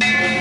you